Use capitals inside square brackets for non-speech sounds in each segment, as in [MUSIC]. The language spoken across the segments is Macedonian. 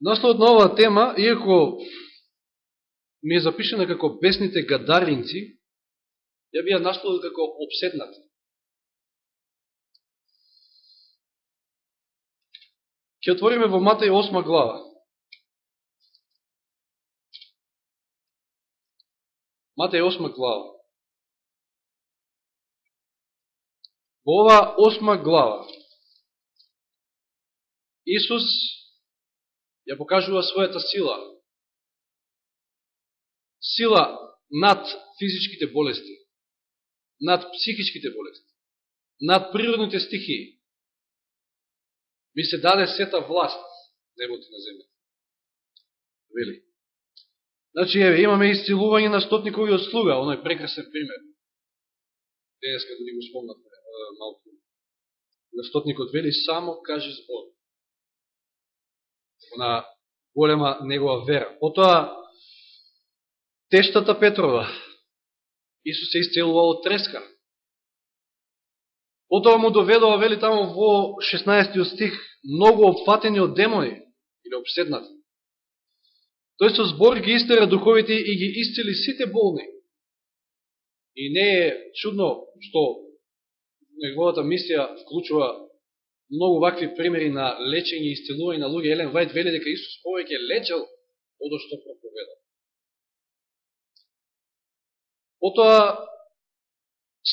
Насловот на оваа тема, иако ми е запишена како бесните гадаринци, ја би ја насловил како обседнати. Ќе отвориме во Матеј 8 глава. Матеј 8 глава. Во оваа 8 глава Исус ја покажува својата сила. Сила над физичките болести, над психичките болести, над природните стихии. Ми се даде сета власт небото на земјата. Вели. Значи, еве, имаме исцелување на стотниковиот слуга, оној прекрасен пример. Денеска да ни го спомнат малку. На стотникот вели, само кажи збор на голема негова вера. Потоа, тештата Петрова, Исус се исцелува од треска. Потоа му доведува, вели тамо во 16 стих, многу опфатени од демони, или обседнати. Тој со збор ги истера духовите и ги исцели сите болни. И не е чудно што неговата мисија вклучува многу вакви примери на лечење и исцелување на луѓе. Елен Вајд вели дека Исус повеќе лечел од што проповедал. Потоа,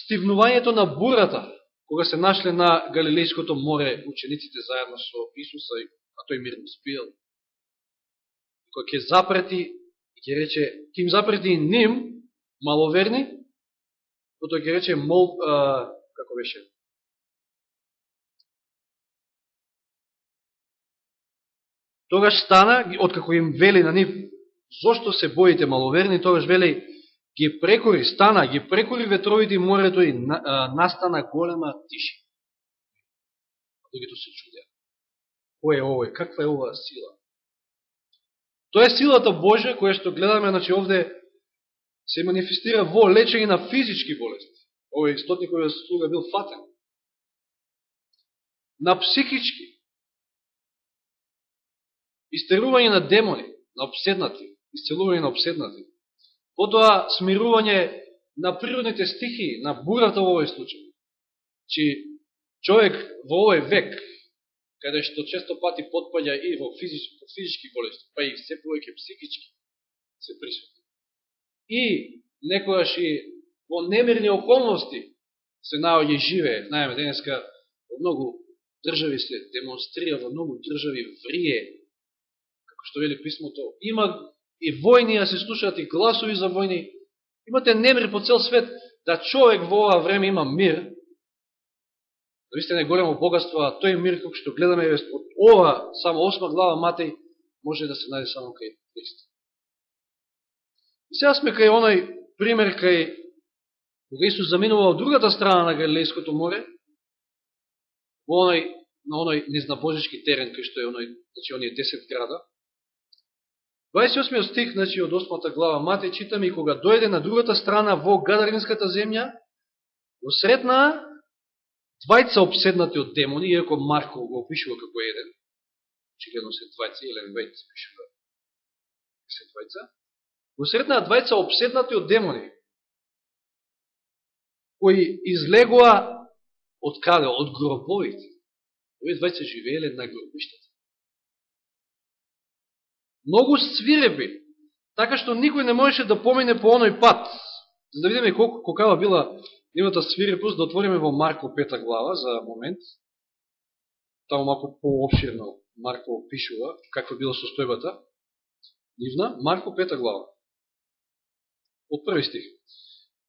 стивнувањето на бурата, кога се нашле на Галилејското море учениците заедно со Исуса, а тој мирно спиел, кој ќе запрети, ќе рече, ќе им запрети ним, маловерни, потоа ќе рече, мол, а, како беше, Тогаш стана, откако им вели на нив, зошто се боите маловерни, тогаш вели, ги прекори, стана, ги прекори ветровите и морето и настана голема тиши. Другите се чудеа. Кој е овој? Каква е оваа сила? Тоа е силата Божја, која што гледаме, значи овде се манифестира во лечење на физички болести. Овој стотник стотниковиот слуга бил фатен. На психички, истерување на демони, на обседнати, исцелување на обседнати. Потоа смирување на природните стихи, на бурата во овој случај. Чи човек во овој век, каде што често пати подпаѓа и во физички, физички болести, па и се повеќе психички, се присутни. И некојаш и во немирни околности се наоѓа и живее. Знаеме, денеска во многу држави се демонстрира, во многу држави врие што вели писмото, има и војни, а се слушаат и гласови за војни. Имате немир по цел свет, да човек во ова време има мир, да не големо богатство, а тој мир, кој што гледаме од ова, само осма глава Матеј, може да се најде само кај Христ. И сега сме кај оној пример кај кога Исус заминува од другата страна на Галилејското море, во оној, на оној незнабожички терен, кај што е оној, значи оние 10 града, 28 стих, значи, од 8 глава Матеј, читаме и кога дојде на другата страна во Гадаринската земја, го сретна двајца обседнати од демони, иако Марко го опишува како еден, значи, очигледно се двајца, Елен Вајд се пишува се двајца, го сретна двајца обседнати од демони, кои излегува од каде? Од гробовите. Овие двајца живееле на гробиштата многу свирепи, така што никој не можеше да помине по оној пат. За да видиме колко, колкава била нивната свирепост, да отвориме во Марко пета глава за момент. Таму малко по-обширно Марко пишува каква била состојбата. Нивна, Марко пета глава. Од први стих.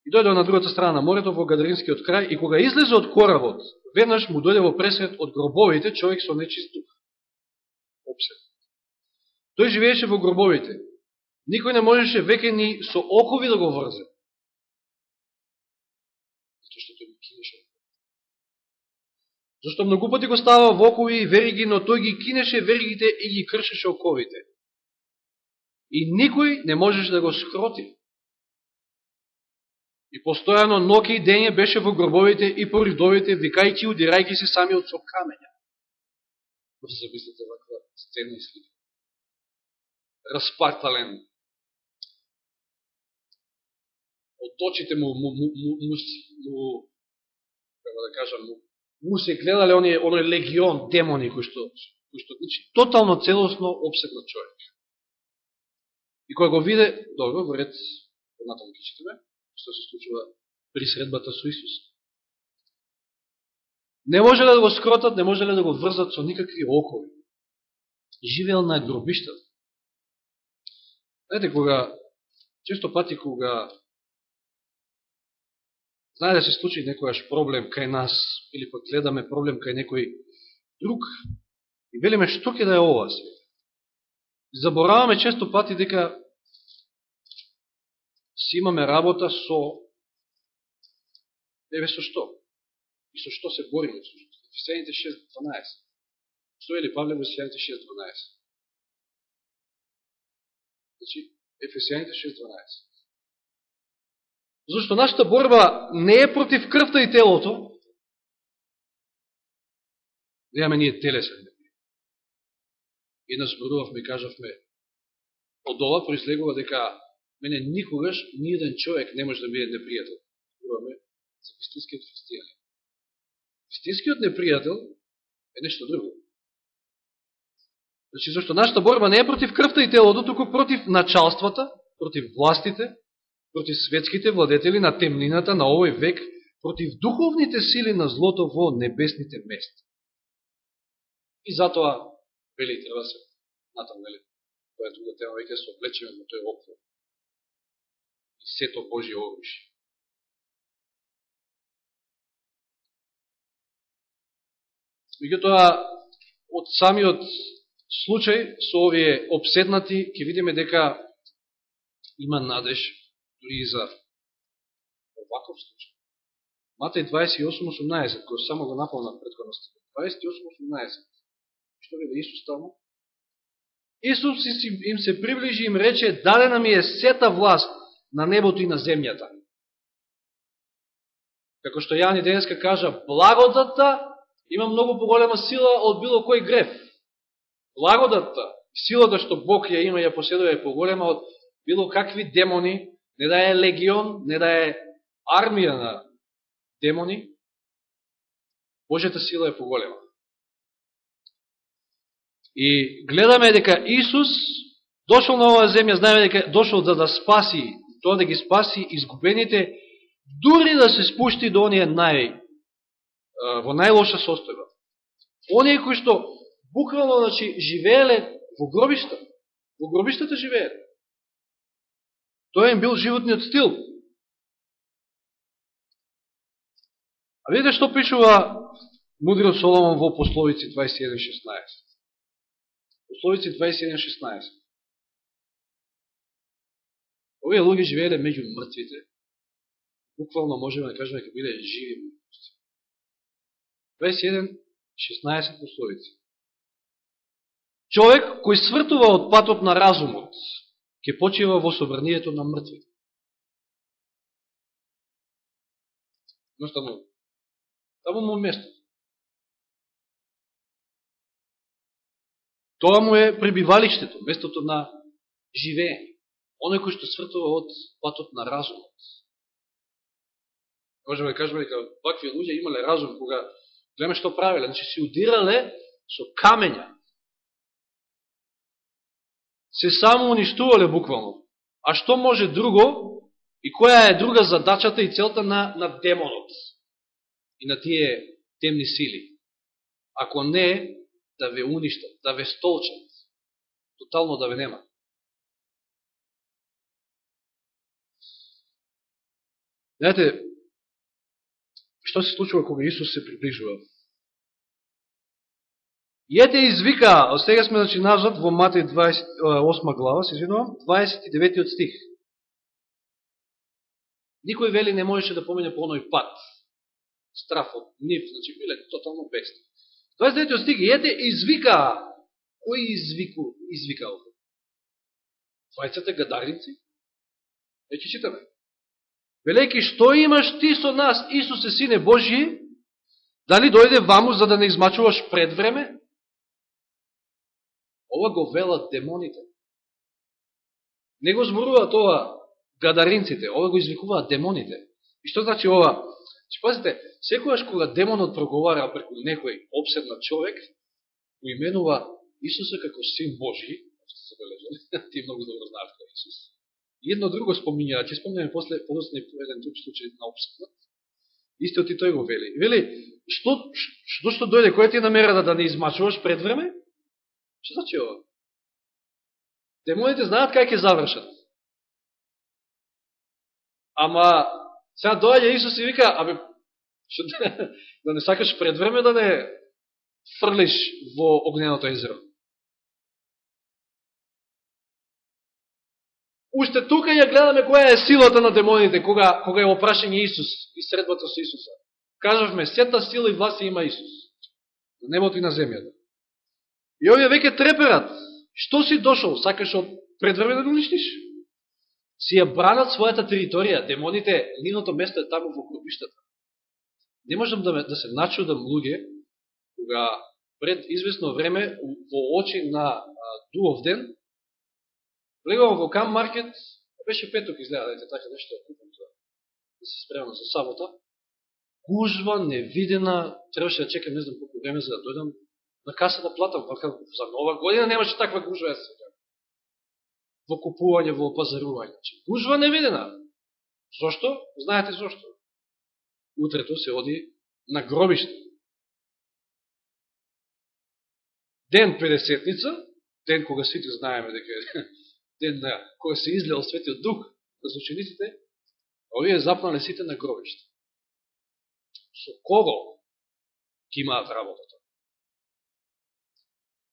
И дојде на другата страна на морето во Гадаринскиот крај и кога излезе од коравот, веднаш му дојде во пресред од гробовите човек со нечист дух. Обсед. Тој живееше во гробовите. Никој не можеше веќе ни со окови да го врзе. Зато што тој ги кинеше. Зашто многу пати го става во окови и вериги, но тој ги кинеше веригите и ги кршеше оковите. И никој не можеше да го скроти. И постојано ноки и дење беше во гробовите и по ридовите, викајќи, удирајќи се сами од со камења. Може се замислите ваква сцена и слика распартален. Од очите му, му, му, му, му, му како да кажам, му, му се гледале оние, оној легион демони кои што, кои што значи, тотално целосно обсегна човек. И кој го виде, добро, во ред, однатаму ќе читаме, што се случува при средбата со Исус. Не можеле да го скротат, не можеле да го врзат со никакви окови. Живеел на гробиштата. Знаете, кога, често пати кога знае да се случи некојаш проблем кај нас, или пак гледаме проблем кај некој друг, и велиме што ќе да е ова свет. Забораваме често пати дека си имаме работа со еве со што? И со што се бориме? Ефесијаните 6.12. Што е ли Павле во Ефесијаните 6.12? Значи, Ефесијаните 6.12. Зашто нашата борба не е против крвта и телото, Немаме ние телесен. Да Една зборувавме и кажавме, од ова проислегува дека мене никогаш ниједен човек не може да биде непријател. Зборуваме за вистинскиот христијанин. Вистинскиот непријател е нешто друго. Значи, зашто нашата борба не е против крвта и телото, туку против началствата, против властите, против светските владетели на темнината на овој век, против духовните сили на злото во небесните места. И затоа, вели, треба да се натам, вели, тоа е друга тема, веќе се облечеме во тој оквор. И сето Божие оружие. Меѓутоа, од самиот случај со овие обседнати, ќе видиме дека има надеж дори и за оваков случај. Матеј 28.18, кој само го наполна предходност. 28.18. Што ви да Исус таму? Исус им се приближи и им рече, дадена ми е сета власт на небото и на земјата. Како што Јани денеска кажа, благодата има многу поголема сила од било кој греф. Благодатта, силата што Бог ја има ја поседува е поголема од било какви демони, не да е легион, не да е армија на демони, Божјата сила е поголема. И гледаме дека Исус дошол на оваа земја, знаеме дека дошол за да спаси, тоа да ги спаси изгубените, дури да се спушти до оние нај во најлоша состојба. Оние кои што буквално значи, живееле во гробишта, во гробиштата живееле. Тоа им бил животниот стил. А видите што пишува мудриот Соломон во Пословици 21.16. Пословици 21.16. Овие луѓе живееле меѓу мртвите. Буквално можеме да кажеме дека биле живи 21.16 пословици. Човек кој свртува од патот на разумот, ќе почива во собранието на мртвите. му? таму му место. Тоа му е пребивалиштето, местото на живење. Оној кој што свртува од патот на разумот. Можеме да кажеме дека вакви луѓе имале разум кога Гледаме што правиле. Значи, си удирале со камења. Се само уништувале буквално. А што може друго и која е друга задачата и целта на, на демонот и на тие темни сили? Ако не да ве уништат, да ве столчат, тотално да ве нема. Знаете, Што се случува кога Исус се приближува? И ете извика, од сега сме значи назад во Матеј 28 глава, се извинувам, 29 стих. Никој вели не можеше да помине по оној пат. Страфот, нив, значи биле тотално бесни. 29 стих, и ете извика, кој извику, извикал? Двајцата гадарници? Вече читаме. Велеки, што имаш ти со нас, Исусе, Сине Божи, дали дојде ваму за да не измачуваш пред време? Ова го велат демоните. Не го зборува тоа гадаринците, ова го извикуваат демоните. И што значи ова? Че пазите, секојаш кога демонот проговара преку некој обседнат човек, го именува Исуса како Син Божи, што се бележали, [LAUGHS] ти многу добро знаеш кој Исус. И едно друго споминја, че спомнеме после подосне еден друг случај на обседнат. Истиот и тој го вели. Вели, што, што, што дојде, која ти е намера да, да не измачуваш пред време? Што значи ова? Демоните знаат кај ќе завршат. Ама, сега доаѓа Исус и вика, абе, што, [LAUGHS] да, не сакаш пред време да не фрлиш во огненото езеро. Уште тука ја гледаме која е силата на демоните, кога, кога е опрашен Исус и средбата со Исуса. Кажавме, сета сила и власт има Исус. На небото и на земјата. И овие веќе треперат. Што си дошол? Сакаш од предвреме да го уништиш? Си ја бранат својата територија. Демоните, ниното место е таму во крупиштата. Не можам да, да се начудам луѓе, кога пред известно време во очи на дуов ден, влегувам во кам маркет, беше петок изгледа, дайте така нешто, тоа. да се спремам за сабота, гужва, невидена, требаше да чекам не знам колко време за да дојдам на каса да платам, па за нова година немаше таква гужва, е. сега. Во купување, во пазарување. Че, значи, гужва невидена. Зошто? Знаете зошто? Утрето се оди на гробиште. Ден 50-ница, ден кога сите знаеме дека е [LAUGHS] ден на кога се излеал светиот дух за учениците, овие запнале сите на гробиште. Со кого ќе имаат работата?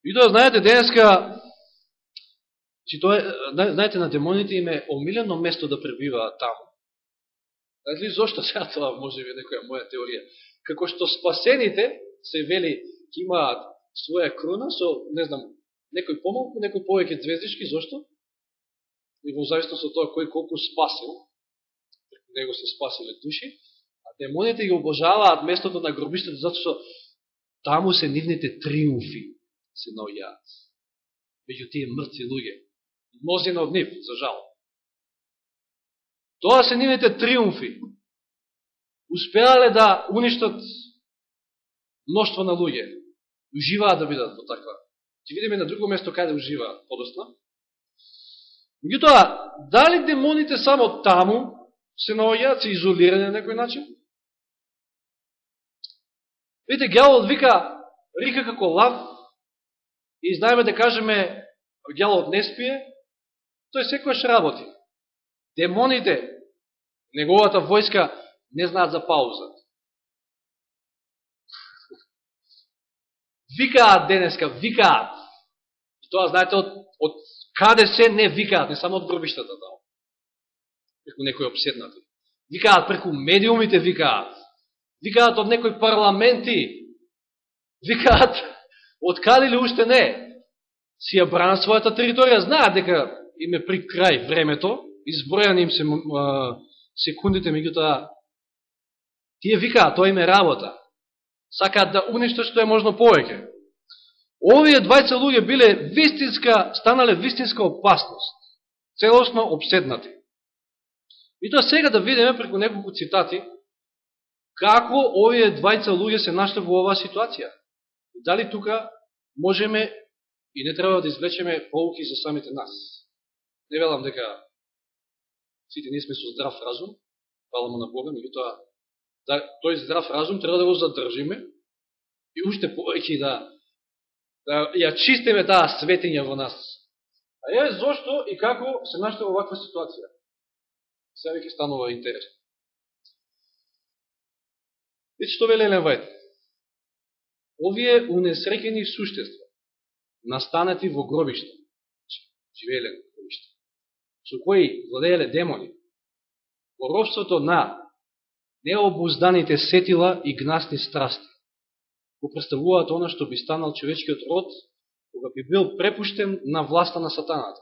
И да знаете, денеска, че тоа, знаете, на демоните им е омилено место да пребиваат таму. Знаете ли зашто сега тоа може би некоја моја теорија? Како што спасените се вели ќе имаат своја крона со, не знам, некој помалку, некој повеќе звездички, зашто? И во зависност од тоа кој колку спасил, преку него се спасиле души, а демоните ги обожаваат местото на гробиштето, затоа што таму се нивните триумфи се наоѓаат. Меѓу тие мртви луѓе. Мнозина од нив, за жал. Тоа се нивните триумфи. Успеале да уништат мноштво на луѓе. Уживаат да бидат во таква. Ти видиме на друго место каде уживаат подосна. Меѓутоа, дали демоните само таму се наоѓаат, се изолирани на некој начин? Видите, гјавот вика, рика како лав, и знаеме да кажеме гјалот не спие, тој секојаш работи. Демоните, неговата војска, не знаат за пауза. Викаат денеска, викаат. И тоа, знаете, од, од каде се не викаат, не само од гробиштата да. Преку некои обседнати. Викаат преку медиумите, викаат. Викаат од некои парламенти. Викаат од ли уште не, си ја бран својата територија, знаат дека им е при крај времето, избројани им се а, секундите, меѓутоа, тие викаат, тоа им е работа. Сакаат да уништат што е можно повеќе. Овие двајца луѓе биле вистинска, станале вистинска опасност. Целосно обседнати. И тоа сега да видиме преку неколку цитати, како овие двајца луѓе се нашле во оваа ситуација. Дали тука можеме и не треба да извлечеме поуки за самите нас. Не велам дека сите ние сме со здрав разум, фала му на Бога, меѓутоа да, тој здрав разум треба да го задржиме и уште повеќе да, да ја чистиме таа светиња во нас. А е зошто и како се наште во ваква ситуација? Сега веќе станува интересно. Видите што вели Елен Вајт? Овие унесрекени суштества, настанати во гробишта, значи, живееле во гробишта, со кои владееле демони, во робството на необузданите сетила и гнасни страсти, го представуваат она што би станал човечкиот род, кога би бил препуштен на власта на сатаната.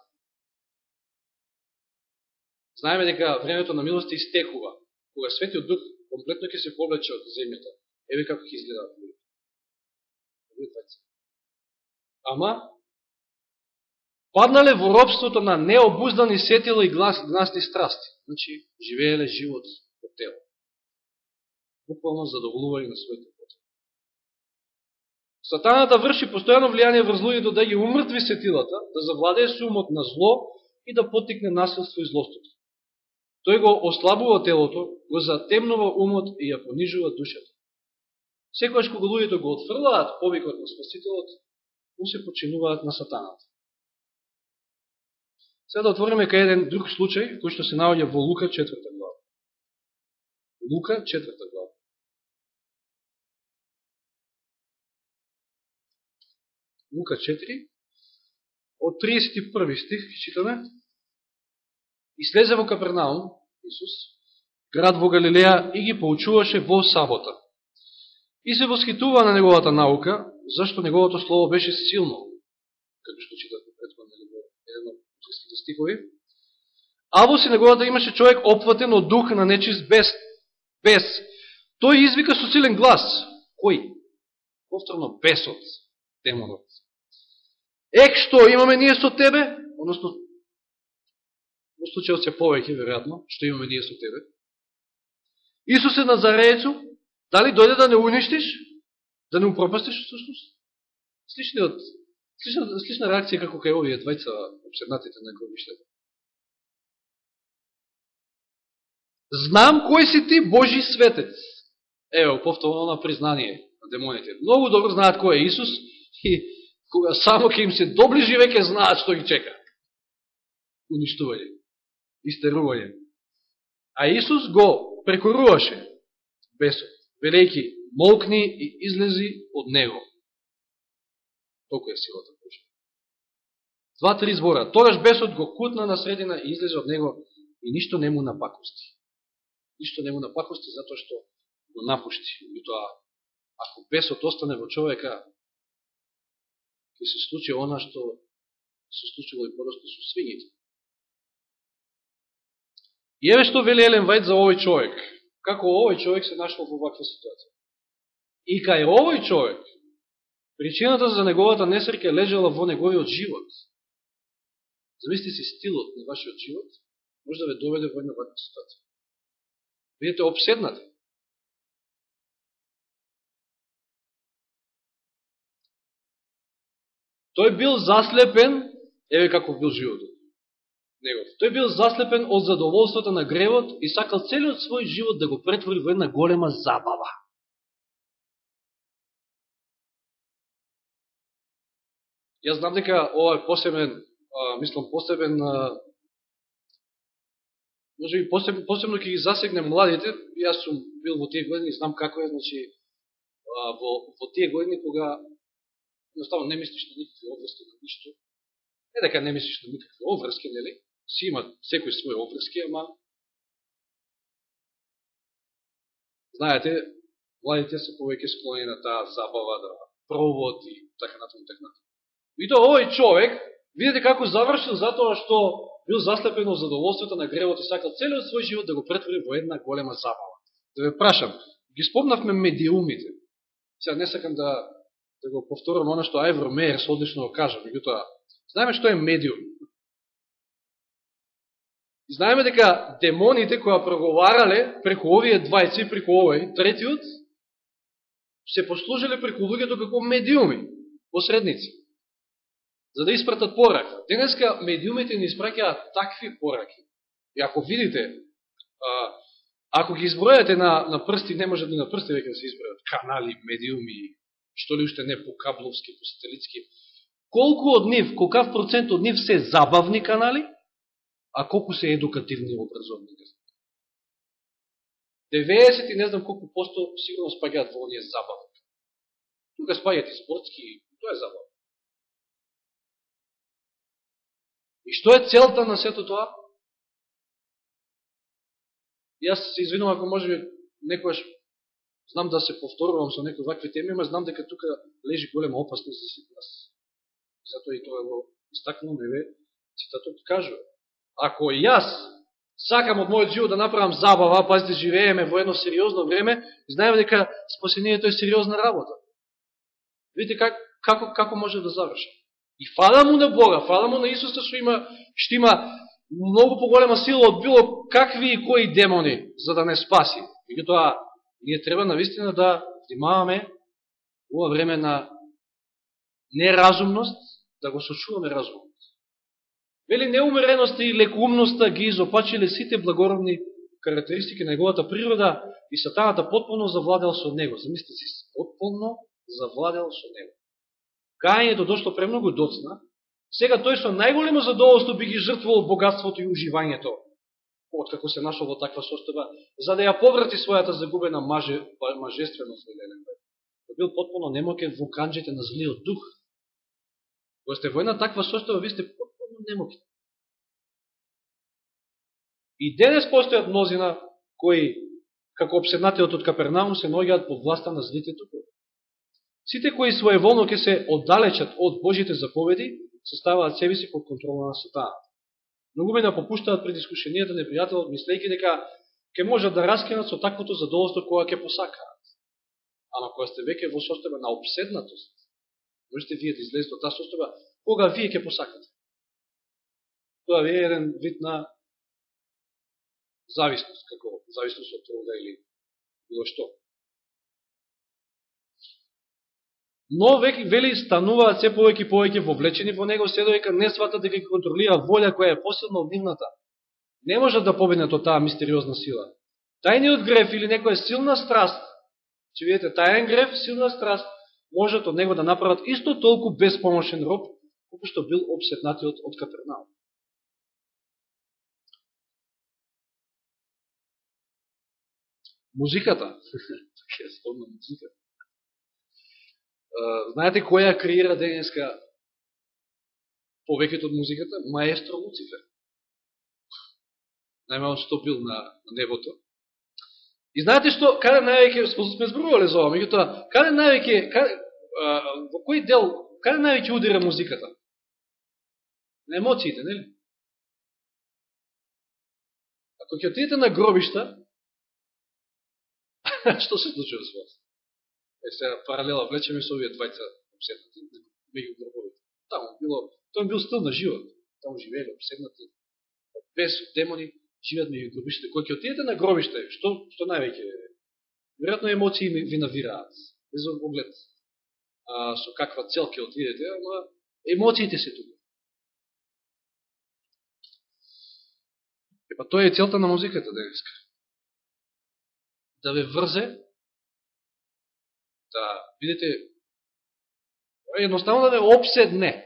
Знаеме дека времето на милост истекува, кога светиот дух комплетно ќе се повлече од земјата. Еве како ќе изгледаат Ама, паднале во робството на необуздани сетила и глас, гласни страсти. Значи, живееле живот по тело. Буквално задоволували на своите потреби. Сатаната врши постојано влијание врз луѓето да ги умртви сетилата, да завладее сумот на зло и да потикне насилство и злостото. Тој го ослабува телото, го затемнува умот и ја понижува душата. Секојаш кога луѓето го отфрлаат повикот на Спасителот, му се починуваат на сатаната. Сега да отвориме кај еден друг случај, кој што се наоѓа во Лука 4 глава. Лука 4 глава. Лука 4, од 31 стих, читаме. И слезе во Капернаум, Исус, град во Галилеја, и ги поучуваше во сабота. И се восхитува на неговата наука, зашто неговото слово беше силно, како што читавме предходно во едно ските стихови. А во синагогата имаше човек опватен од дух на нечист бес. бес. Тој извика со силен глас. Кој? Повторно бесот, демонот. Ек, што имаме ние со тебе? Односно, во случајот се повеќе, веројатно, што имаме ние со тебе. Исусе Назареецу, дали дојде да не уништиш? Да не упропастиш, всушност? Сличниот Слична, слична реакција како кај овие двајца обседнатите на гробиштето. Знам кој си ти Божи светец. Ево, повторно на признание на демоните. Многу добро знаат кој е Исус и кога само ке им се доближи веќе знаат што ги чека. Уништување. Истерување. А Исус го прекоруваше бесот, велејќи молкни и излези од него. Толку е силата Божја. Два-три збора. Тогаш бесот го кутна на средина и излезе од него и ништо не му напакости. Ништо не му напакости затоа што го напушти. И тоа, ако бесот остане во човека, ќе се случи она што се случило и подосто со свињите. И еве што вели Елен Вајд за овој човек. Како овој човек се нашол во ваква ситуација. И кај овој човек, Причината за неговата несреќа лежала во неговиот живот. Замисли си стилот на вашиот живот, може да ве доведе во една ваква ситуација. Бидете обседнати. Тој бил заслепен, еве како бил животот негов. Тој бил заслепен од задоволството на гревот и сакал целиот свој живот да го претвори во една голема забава. Јас знам дека ова е посебен, а, мислам посебен, а, може би посебно, посебно ќе ги засегне младите, јас сум бил во тие години, знам како е, значи, а, во, во тие години кога едноставно не мислиш на никакви обврски, на ништо. Не дека не мислиш на никакви обврски, нели? Си имат секој свој обврски, ама знаете, младите се повеќе склонени на таа забава да провод и така натаму, така натаму. И тоа овој човек, видите како завршил затоа што бил заслепен од задоволството на гревот и сакал целиот свој живот да го претвори во една голема забава. Да ве прашам, ги спомнавме медиумите. Сега не сакам да, да го повторам оно што Айвор Мейерс одлично го кажа, меѓутоа, знаеме што е медиум. И знаеме дека демоните која проговарале преку овие двајци, преку овој, третиот, се послужиле преку луѓето како медиуми, посредници за да испратат порака. Денеска медиумите ни испраќаат такви пораки. И ако видите, а, ако ги избројате на, на прсти, не може да на прсти веќе да се избројат канали, медиуми, што ли уште не по кабловски, по сателитски. Колку од нив, колкав процент од нив се забавни канали, а колку се едукативни и образовни? 90 и не знам колку посто сигурно спаѓаат во оние забавни. Тука спаѓаат и спортски, тоа е забава. И што е целта на сето тоа? Јас се извинувам ако може би некојаш знам да се повторувам со некои вакви теми, ама знам дека тука лежи голема опасност за сите нас. Затоа и тоа го истакнувам, еве, цитатот кажува. Ако јас сакам од мојот живот да направам забава, пазите, живееме во едно сериозно време, знаеме дека спасението е сериозна работа. Видите как, како, како може да заврши. И фала му на Бога, фала му на Исуса што има, што има многу поголема сила од било какви и кои демони за да не спаси. И тоа ние треба навистина да внимаваме ова време на неразумност, да го сочуваме разумот. Вели неумереноста и лекумноста ги изопачиле сите благородни карактеристики на неговата природа и сатаната потполно завладел со него. Замислите си, потполно завладел со него. Кајањето дошло премногу доцна, сега тој со најголемо задоволство би ги жртвувал богатството и уживањето, откако се нашол во таква состојба, за да ја поврати својата загубена маже, па, мажественост во бил потполно немокен во канџите на злиот дух. Кога сте во една таква состојба, ви сте потполно. И денес постојат мнозина кои, како обседнатиот од Капернаум, се ногиат под власта на злите духови. Сите кои своеволно ќе се оддалечат од Божите заповеди, составаат себе си под контрола на сатаната. Многу ме да попуштаат пред искушенијата непријател, мислејќи дека ќе можат да раскинат со таквото задоволство која ќе посакаат. Ама кога сте веќе во состојба на обседнатост, можете вие да излезете од таа состојба, кога вие ќе посакате. Тоа ви е еден вид на зависност, како зависност од труда или било што. Но веќе вели стануваат се повеќе и повеќе вовлечени во него, се доека не сватат дека ги контролира волја која е посилна од нивната. Не можат да победнат од таа мистериозна сила. Тајниот греф или некоја силна страст, че видите, тајен греф, силна страст, можат од него да направат исто толку безпомошен роб, колку што бил обсетнатиот од Капернаум. Музиката. [LAUGHS] Така спомнам музиката. Знаете која креира денеска повеќето од музиката? Маестро Луцифер. Најмало стопил на, на небото. И знаете што, каде највеќе, сме зборували за ова, меѓутоа, каде највеќе, каде, а, во кој дел, каде највеќе удира музиката? На емоциите, нели? Ако ќе отидете на гробишта, [LAUGHS] што се случува со вас? Е, сега паралела влечеме со овие двајца обседнати меѓу гробовите. Таму било, тоа бил стил на живот. Таму живееле обседнати без демони, живеат меѓу гробиште. Кој ќе отидете на гробиште, што што највеќе веројатно емоции ви навираат. Без оглед а, со каква цел ќе отидете, ама емоциите се тука. Епа тоа е целта на музиката денеска. Да ве врзе да видите, едноставно да ве обседне.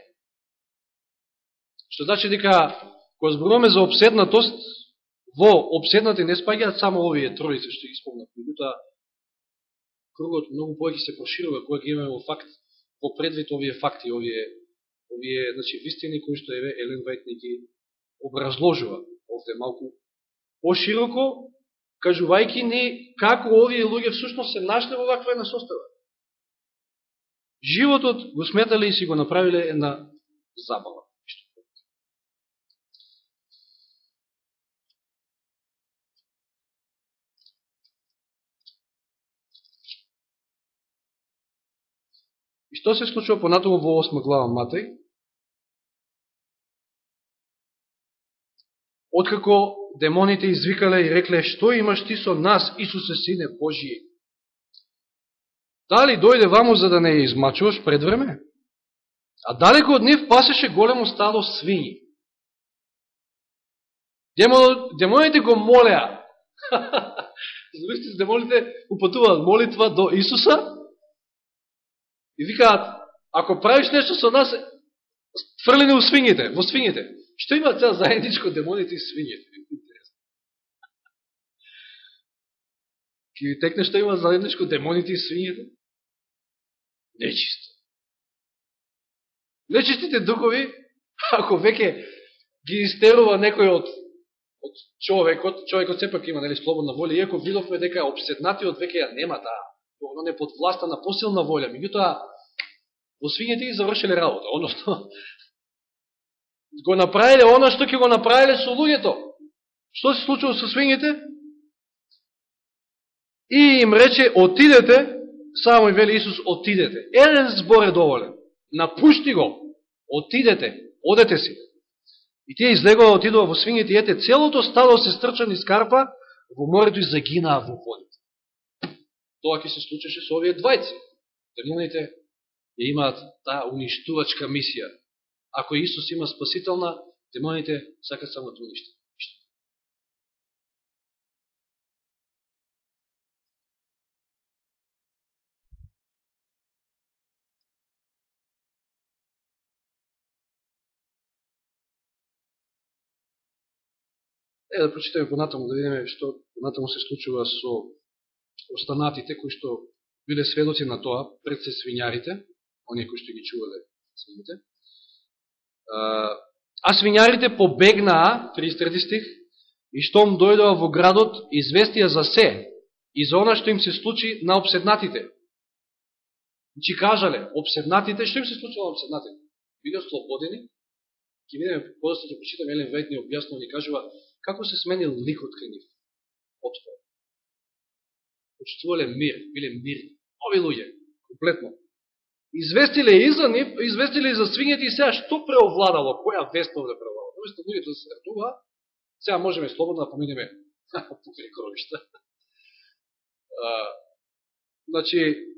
Што значи дека, кога зборуваме за обседнатост, во обседнати не спаѓаат само овие троице што ги спомнат. Меѓутоа, кругот многу повеќе се проширува кога ги имаме во факт, во предвид овие факти, овие, овие значи, вистини кои што еве Елен Вајт ги образложува овде малку пошироко, кажувајќи ни како овие луѓе всушност се нашле во ваква една состава животот го сметале и си го направиле една забава. И што се случува понатаму во 8 глава Матеј? Откако демоните извикале и рекле, што имаш ти со нас, Исусе Сине Божие? Дали дојде ваму за да не ја измачуваш пред време? А далеко од нив пасеше големо стадо свињи. демоните го молеа. [LAUGHS] Замислите, демоните упатуваат молитва до Исуса и викаат, ако правиш нешто со нас, фрлине у свињите, во свињите. Што има цел заедничко демоните и свињите? Ке ви текне што има заедничко демоните и свињите? Нечисто. Нечистите духови, [LAUGHS] ако веќе ги истерува некој од, од човекот, човекот сепак има нели, слободна волја, иако видовме дека обседнатиот веќе ја нема таа, оно не под власта на посилна волја, меѓутоа во свињите ги завршиле работа, односно го направиле оно што ќе го направиле со луѓето. Што се случило со свињите? И им рече, отидете, само и вели Исус, отидете. Еден збор е доволен. Напушти го. отидете, одете си. И тие излегува, отидува во свињите и ете, целото стало се стрча из карпа, во морето и загинаа во водите. Тоа ќе се случеше со овие двајци. Демоните ја имаат таа уништувачка мисија. Ако Исус има спасителна, демоните сакат само да уништат. Е, да прочитаме понатаму, да видиме што понатаму се случува со останатите, кои што биле сведоци на тоа, пред се свинјарите, оние кои што ги чувале свињите. А свињарите побегнаа, 33 стих, и штом дојдоа во градот, известија за се и за она што им се случи на обседнатите. Чи кажале, обседнатите, што им се случило на обседнатите? Биле слободени. ќе видиме, подоста ќе почитаме, Елен Вајт ни објаснува, ни кажува, како се сменил ликот кај нив од. Почувствувале мир, биле мирни. Ови луѓе, комплетно. Известиле и за нив, известиле и за свињите и сега што преовладало, која вест овде преовладало. Доместо луѓето да се сретува, сега можеме слободно да поминеме покрај [LAUGHS] кровишта. значи,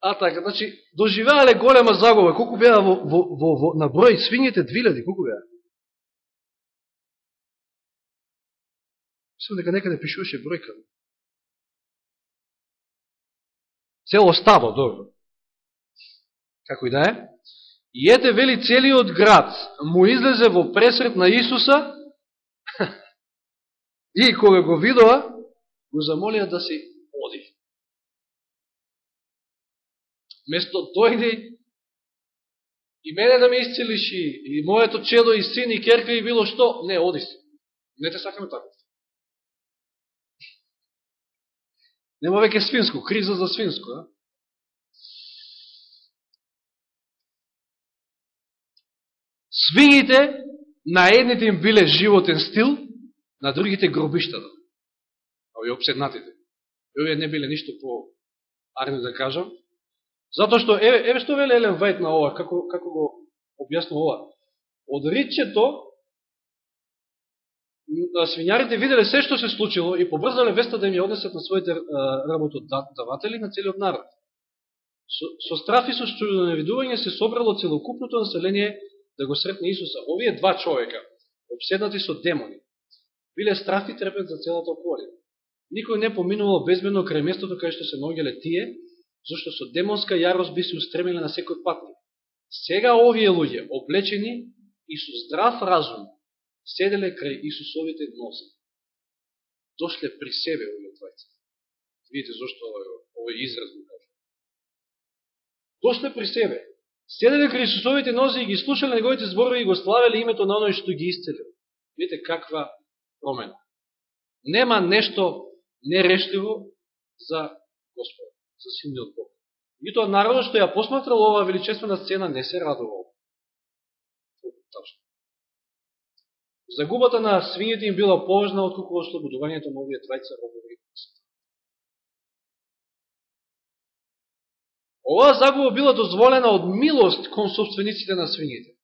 А така, значи, доживеале голема загуба. Колку беа во, во, во, во, на број свињите 2000, колку беа? Мислам дека некаде пишуваше бројка. Се стадо, добро. Како и да е. И ете вели целиот град му излезе во пресред на Исуса [LAUGHS] и кога го видува, го замолија да се оди место дојди и мене да ме исцелиш и, и моето чело и син и керка и било што, не, оди си. Не те сакаме така. Нема веќе свинско, криза за свинско. А? Свињите на едните им биле животен стил, на другите гробиштата. овие обседнатите. Овие не биле ништо по арни да кажам, Затоа што, еве, еве што веле Елен Вајт на ова, како, како го објаснува ова. Од ричето, свињарите виделе се што се случило и побрзале веста да им ја однесат на своите работодаватели на целиот народ. Со, со страф и со чудоневидување се собрало целокупното население да го сретне Исуса. Овие два човека, обседнати со демони, биле страф и трепет за целата околина. Никој не поминувал безбедно крај местото кај што се ногеле тие, зашто со демонска јарост би се устремиле на секој патник. Сега овие луѓе, облечени и со здрав разум, седеле крај Исусовите нози. Дошле при себе овие двајца. Видите зашто овој, овој израз го кажа. Дошле при себе. Седеле крај Исусовите нози и ги слушале неговите зборови и го славеле името на оној што ги исцелил. Видите каква промена. Нема нешто нерештиво за Господа за симниот Бог. И тоа народот што ја посматрал оваа величествена сцена не се радувал. Загубата на свињите им била поважна отколку ослободувањето на овие двајца робови. Оваа загуба била дозволена од милост кон собствениците на свињите.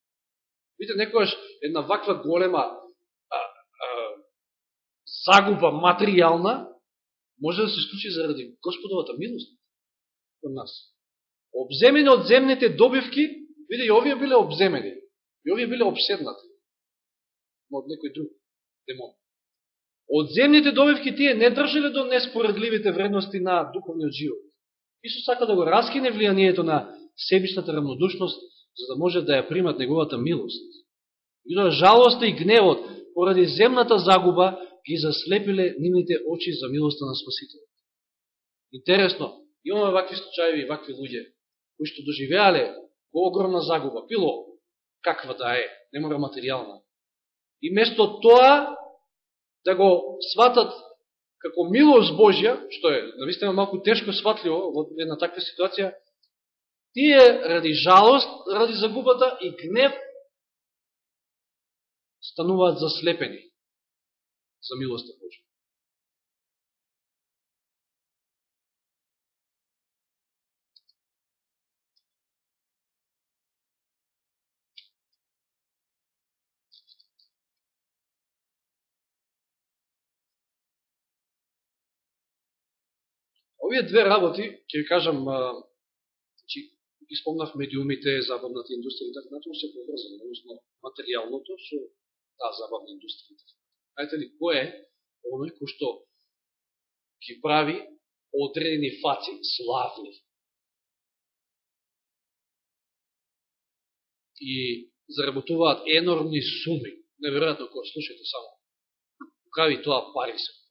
Видите, некојаш една ваква голема а, а, загуба материјална може да се случи заради Господовата милост од нас. Обземени од земните добивки, видите, и овие биле обземени. И овие биле обседнати. Од некој друг демон. Од земните добивки тие не држале до неспоредливите вредности на духовниот живот. Исус сака да го раскине влијанието на себичната равнодушност, за да може да ја примат неговата милост. И да жалоста и гневот поради земната загуба ги заслепиле нивните очи за милоста на Спасителот. Интересно, Имаме вакви случаеви и вакви луѓе, кои што доживеале огромна загуба, било каква да е, не мора материјална. И место тоа да го сватат како милост Божја, што е навистина малку тешко сватливо во една таква ситуација, тие ради жалост, ради загубата и гнев стануваат заслепени за милоста Божја. Овие две работи, ќе ви кажам, значи, ги спомнав медиумите, забавната индустрија и така натаму се поврзани, односно материјалното со таа забавна индустрија. Така Знаете ли, кој е оној кој што ги прави одредени фаци славни? И заработуваат енормни суми. Неверојатно, кога слушате само. Прави тоа пари се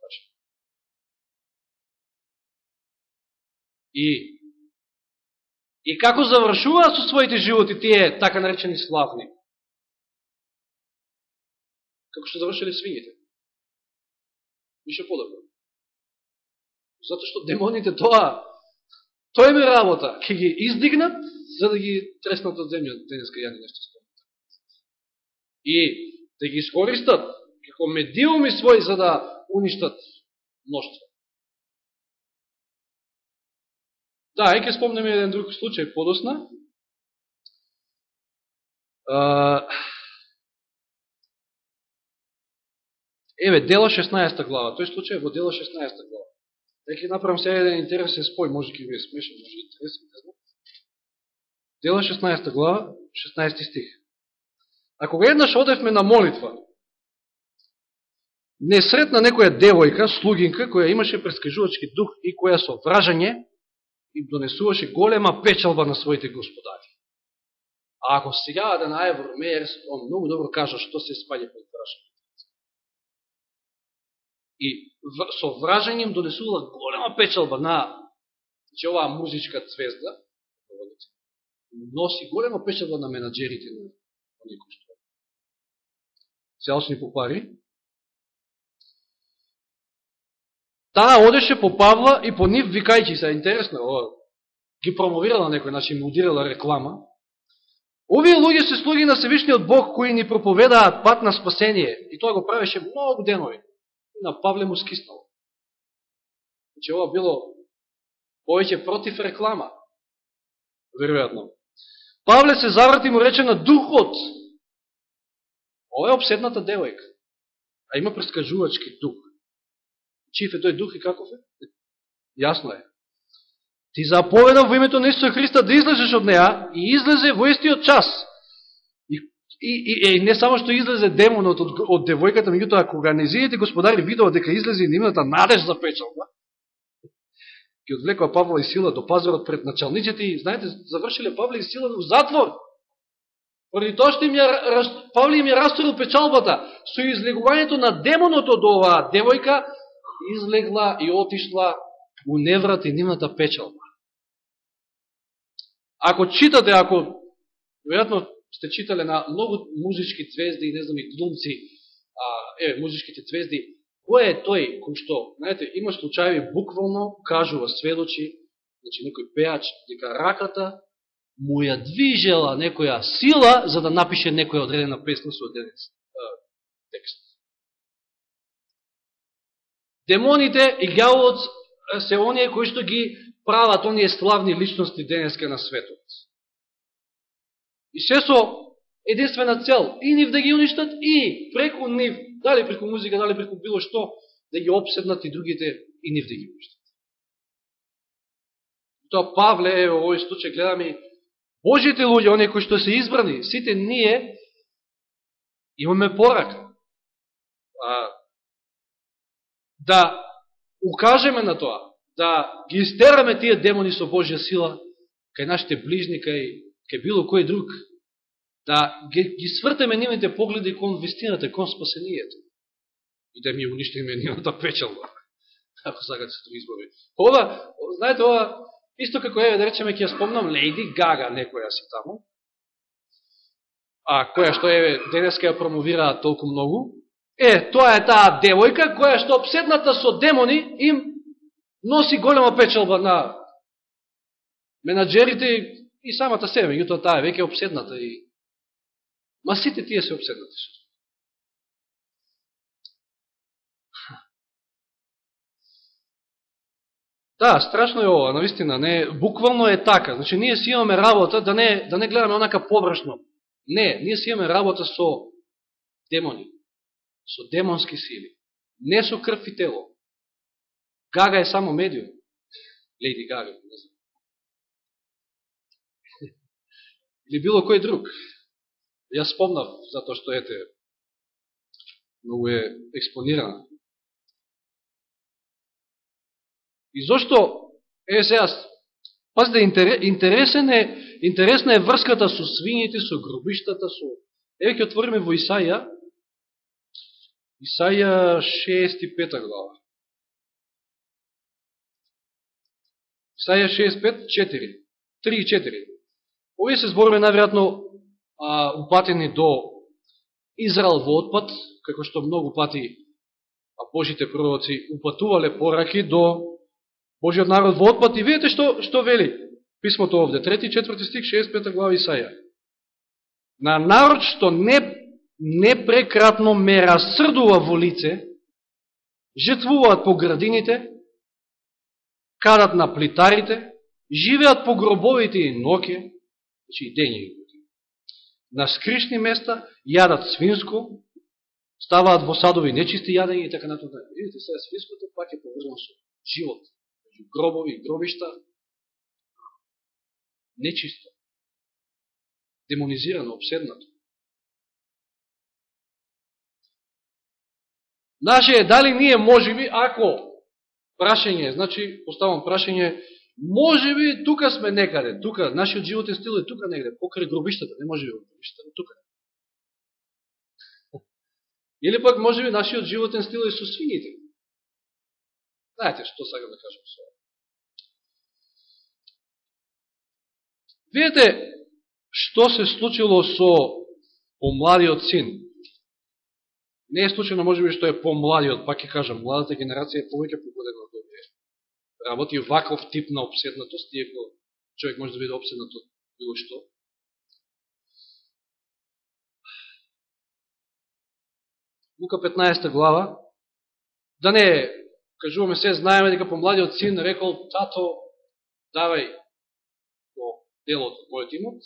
И И како завршуваат со своите животи тие така наречени славни? Како што завршили свините? Више подобно. Зато што демоните тоа, тоа им е работа. Ке ги издигнат, за да ги треснат од земја. Денеска јани нешто спомнат. И да ги искористат како медиуми свои за да уништат мноштво. Да, и ќе спомнеме еден друг случај подосна. Еве, дела 16 глава. Тој случај во дела 16 глава. Дека направам сега еден интересен спој, може ќе ви е смешен, може интересен, не знам. Дела 16 глава, 16 стих. А кога еднаш одевме на молитва, не сретна некоја девојка, слугинка, која имаше прескажувачки дух и која со вражање им донесуваше голема печалба на своите господари. А ако сега да на Евро он многу добро кажа што се спаѓа под вражање. И со вражање им донесувала голема печалба на че оваа музичка звезда, носи голема печалба на менаджерите на некој што. што селосни по пари. Таа одеше по Павла и по нив викајќи се, интересно, ова, ги промовирала некој, значи му удирала реклама. Овие луѓе се слуги на Севишниот Бог кои ни проповедаат пат на спасение. И тоа го правеше многу денови. И на Павле му скиснало. Че ова било повеќе против реклама. Веројатно. Павле се заврати му рече на духот. Ова е обседната девојка. А има прескажувачки дух. Чиф е тој дух и каков е? Јасно е. Ти заповедам во името на Исуса Христа да излезеш од неа и излезе во истиот час. И, и, и, и не само што излезе демонот од, од девојката, меѓутоа кога незините господари видува дека излезе и нивната надеж за печалба, ги одвлекува Павла и Сила до пазарот пред началниците и, знаете, завршиле Павла и Сила во затвор. Поради тоа што им ја, Павле им ја расторил печалбата, со излегувањето на демонот од оваа девојка, излегла и отишла у неврат и нивната печалба. Ако читате, ако, веројатно сте читале на многу музички звезди и не знам и глумци, а, е, музичките звезди, кој е тој кој што, знаете, има случаји буквално кажува, сведочи, значи некој пеач, дека раката му ја движела некоја сила за да напише некоја одредена песна со одреден текст. Демоните и гјавот се оние кои што ги прават оние славни личности денеска на светот. И се со единствена цел, и нив да ги уништат, и преку нив, дали преку музика, дали преку било што, да ги обседнат и другите, и нив да ги уништат. Тоа Павле, е, во овој случај гледаме, Божите луѓе, оние кои што се избрани, сите ние имаме порака. А, да укажеме на тоа, да ги истераме тие демони со Божја сила кај нашите ближни, кај, кај било кој друг, да ги, ги свртеме нивните погледи кон вистината, кон спасението и да ми уништиме нивната печалба, [LAUGHS] ако сакате се избави. Ова, знаете, ова, исто како е, да речеме, ќе спомнам, Лейди Гага, некоја си таму, а која што е денеска ја промовира толку многу, Е, тоа е таа девојка која што обседната со демони им носи голема печалба на менаджерите и самата себе, меѓутоа таа е веќе обседната и ма сите тие се обседнати со Да, страшно е ова, навистина, не, буквално е така. Значи, ние си имаме работа да не, да не гледаме онака површно. Не, ние си имаме работа со демони со демонски сили, не со крв и тело. Гага е само медиум. Леди Гага, не знам. [LAUGHS] Или било кој друг. Јас спомнав, затоа што ете, многу е експонирана. И зошто, е сега, пазите, интересен е, интересна е врската со свињите, со грубиштата, со... Еве ќе отвориме во Исаја, Исаја 65 глава. Исаја 65, 4. 3 и 4. Овие се зборови наверојатно упатени до Израел во отпад, како што многу пати а Божите пророци упатувале пораки до Божиот народ во отпад. И видите што, што вели писмото овде, 3 4 стих, 65 глава Исаја. На народ што не, непрекратно ме расрдува во лице, жетвуваат по градините, кадат на плитарите, живеат по гробовите и ноке, значи и дењи на скришни места, јадат свинско, ставаат во садови нечисти јадења и така натаму. Видите, сега свинското пак е поврзано со живот, значи гробови и гробишта, нечисто, демонизирано, обседнато. Наше е дали ние можеби, ако прашање, значи, поставам прашање, можеби тука сме некаде, тука, нашиот животен стил е тука негде, покрај гробиштата, не можеби во гробиштата, но тука. [LAUGHS] Или пак можеби нашиот животен стил е со свините. Знаете што сакам да кажам со Видете што се случило со помладиот син. Не е случайно може би што е помладиот, пак ќе кажам, младата генерација е повеќе погодена од овие. Работи ваков тип на обседнатост, иако човек може да биде обседнат од било што. Лука 15 глава, да не кажуваме се, знаеме дека помладиот син рекол, тато, давај по делот од мојот имот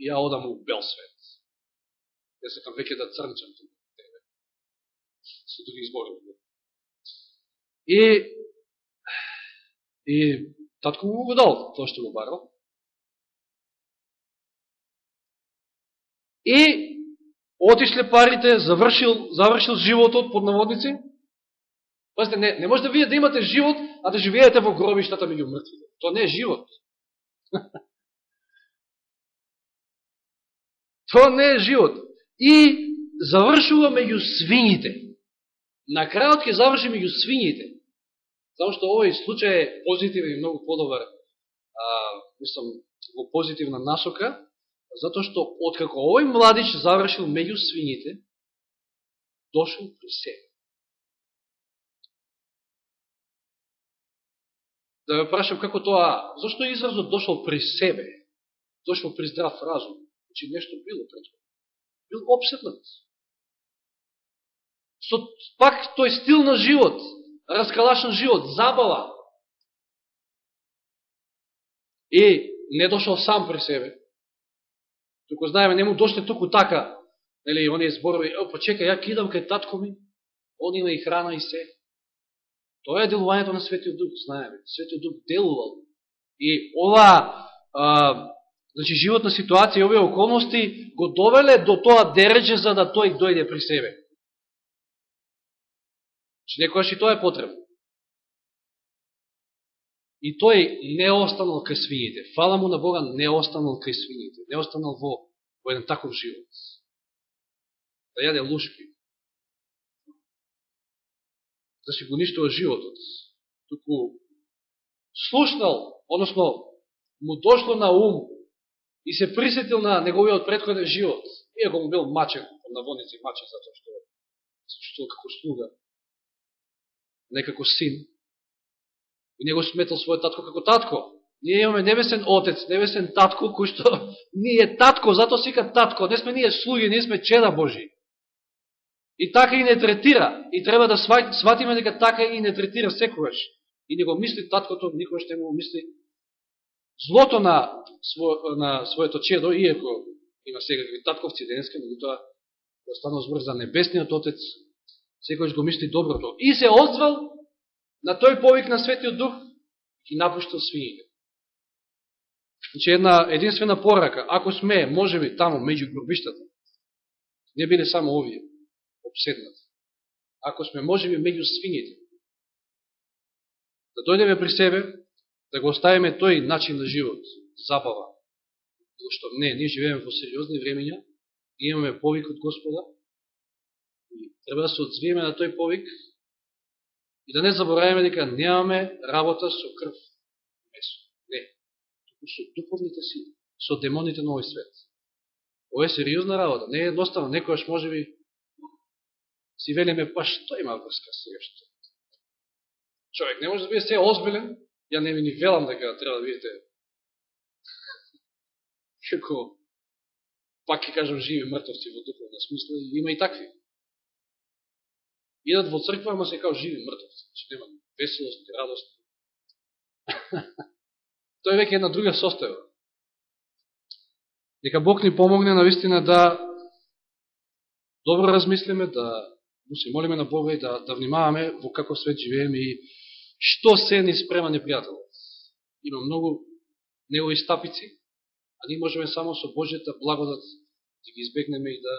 и ја одам у бел свет. Ја сакам веќе да црнчам тука со други зборови. И, и татко му го дал тоа што го барал. И отишле парите, завршил, завршил животот под наводници. Пазите, не, не може да вие да имате живот, а да живеете во гробиштата меѓу мртвите. Тоа не е живот. [LAUGHS] Тоа не е живот. И завршува меѓу свините на крајот ќе заврши меѓу свињите. Само што овој случај е позитивен и многу подобар, а, мислам, во позитивна насока, затоа што откако овој младич завршил меѓу свињите, дошол при себе. Да ме прашам како тоа, зашто е изразот дошол при себе? Дошол при здрав разум? Значи нешто било предходно. Бил обседнат со пак тој стил на живот, раскалашен живот, забава. И не дошол сам при себе. Туку знаеме, не му дошле туку така, нели, оние зборови, е, па чека, ја кидам кај татко ми, он има и храна и се. Тоа е делувањето на Светиот Дух, знаеме. Светиот Дух делувал. И ова, а, значи, животна ситуација и овие околности го довеле до тоа дереже за да тој дојде при себе. Значи, Че некојаш и тоа е потребно. И тој не останал кај свините. Фала му на Бога, не останал кај свините. Не останал во, во еден таков живот. Да јаде лушпи. Да си го ништува животот. Туку слушнал, односно, му дошло на ум и се присетил на неговиот предходен живот. Иако му бил мачен, на водници мачен, затоа што се чувствувал како слуга некако син, и него сметал својот татко како татко. Ние имаме небесен отец, небесен татко, кој што [LAUGHS] ние е татко, зато сика татко, не сме ние слуги, ние сме чеда Божи. И така и не третира, и треба да сватиме дека така и не третира секогаш. И не го мисли таткото, никој ще му мисли злото на, сво, на своето чедо, иеко има секакви татковци денеска, но тоа останал да збор за небесниот отец, секојаш го мисли доброто. И се озвал на тој повик на Светиот Дух, и напуштил свините. Значи една единствена порака, ако сме, може би, тамо, меѓу гробиштата, не биле само овие, обседнати. Ако сме, може би, меѓу свините, да дојдеме при себе, да го оставиме тој начин на живот, забава, Потому што не, ние живееме во сериозни времења, имаме повик од Господа, треба да се одзвиеме на тој повик, и да не забораваме дека немаме работа со крв месо. Не. Туку со духовните сили, со демоните на овој свет. Ова е сериозна работа. Не е едноставно. Некојаш може би си велиме, па што има врска сега што? Човек не може да биде се озбилен. Ја не ми ни велам дека треба да видите како пак ќе кажам живи мртовци во духовна смисла, има и такви. Идат во црква, ама се као живи мртви, Значи нема веселост, радост. [LAUGHS] Тој веќе една друга состојба. Нека Бог ни помогне на вистина да добро размислиме, да му се молиме на Бога и да, да внимаваме во како свет живееме и што се ни спрема непријателот. Има многу негови стапици, а ние можеме само со Божјата благодат да ги избегнеме и да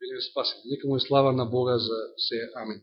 бидеме спасени. Нека му е слава на Бога за се. Амин.